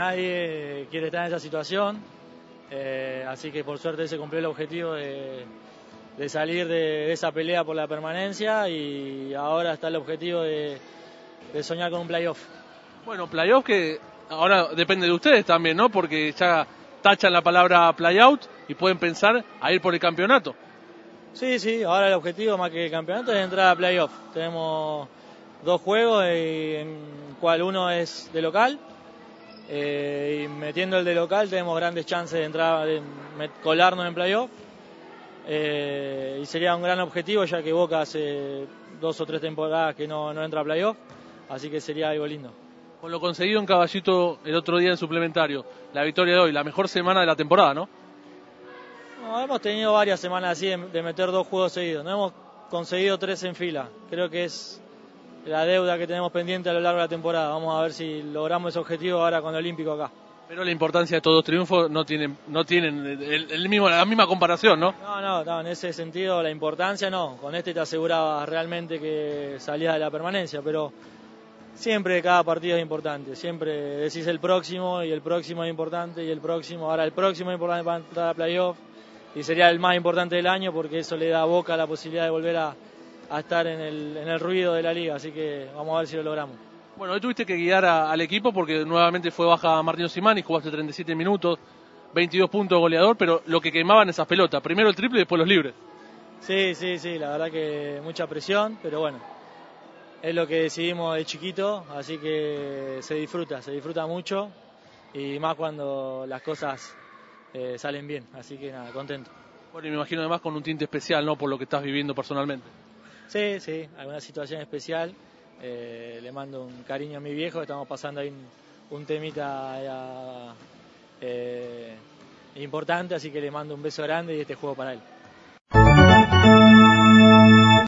nadie quiere estar en esa situación, eh, así que por suerte se cumplió el objetivo de, salir de, esa pelea por la permanencia y ahora está el objetivo de, soñar con un playoff. Bueno, playoff que ahora depende de ustedes también, ¿no? Porque ya tachan la palabra playout y pueden pensar a ir por el campeonato. Sí, sí, ahora el objetivo más que el campeonato es entrar a playoff. Tenemos dos juegos, en cual uno es de local. Eh, y metiendo el de local tenemos grandes chances de entrar, de colarnos en playoff. Eh, y sería un gran objetivo ya que Boca hace dos o tres temporadas que no, no entra a playoff. Así que sería algo lindo. Con lo conseguido en Caballito el otro día en suplementario, la victoria de hoy, la mejor semana de la temporada, ¿no? no hemos tenido varias semanas así de meter dos juegos seguidos. No hemos conseguido tres en fila. Creo que es la deuda que tenemos pendiente a lo largo de la temporada. Vamos a ver si logramos ese objetivo ahora con el Olímpico acá. Pero la importancia de estos dos triunfos no tienen, no tienen el, mismo, la misma comparación, ¿no? ¿no? No, en ese sentido la importancia no. Con este te aseguraba realmente que salías de la permanencia, pero siempre cada partido es importante. Siempre decís el próximo y el próximo es importante y el próximo. Ahora el próximo es importante para entrar a playoff y sería el más importante del año porque eso le da a Boca la posibilidad de volver a, a estar en el, en el ruido de la liga, así que vamos a ver si lo logramos. Bueno, hoy tuviste que guiar al equipo porque nuevamente fue baja Martín Simani, jugaste 37 minutos, 22 puntos goleador, pero lo que quemaban esas pelotas, primero el triple y después los libres. Sí, sí, sí, la verdad que mucha presión, pero bueno, es lo que decidimos de chiquito, así que se disfruta, se disfruta mucho y más cuando las cosas eh, salen bien, así que nada, contento. Bueno, y me imagino además con un tinte especial, ¿no? Por lo que estás viviendo personalmente. Sí, sí, alguna situación especial. Eh, le mando un cariño a mi viejo, estamos pasando ahí un, temita eh, importante, así que le mando un beso grande y este juego para él.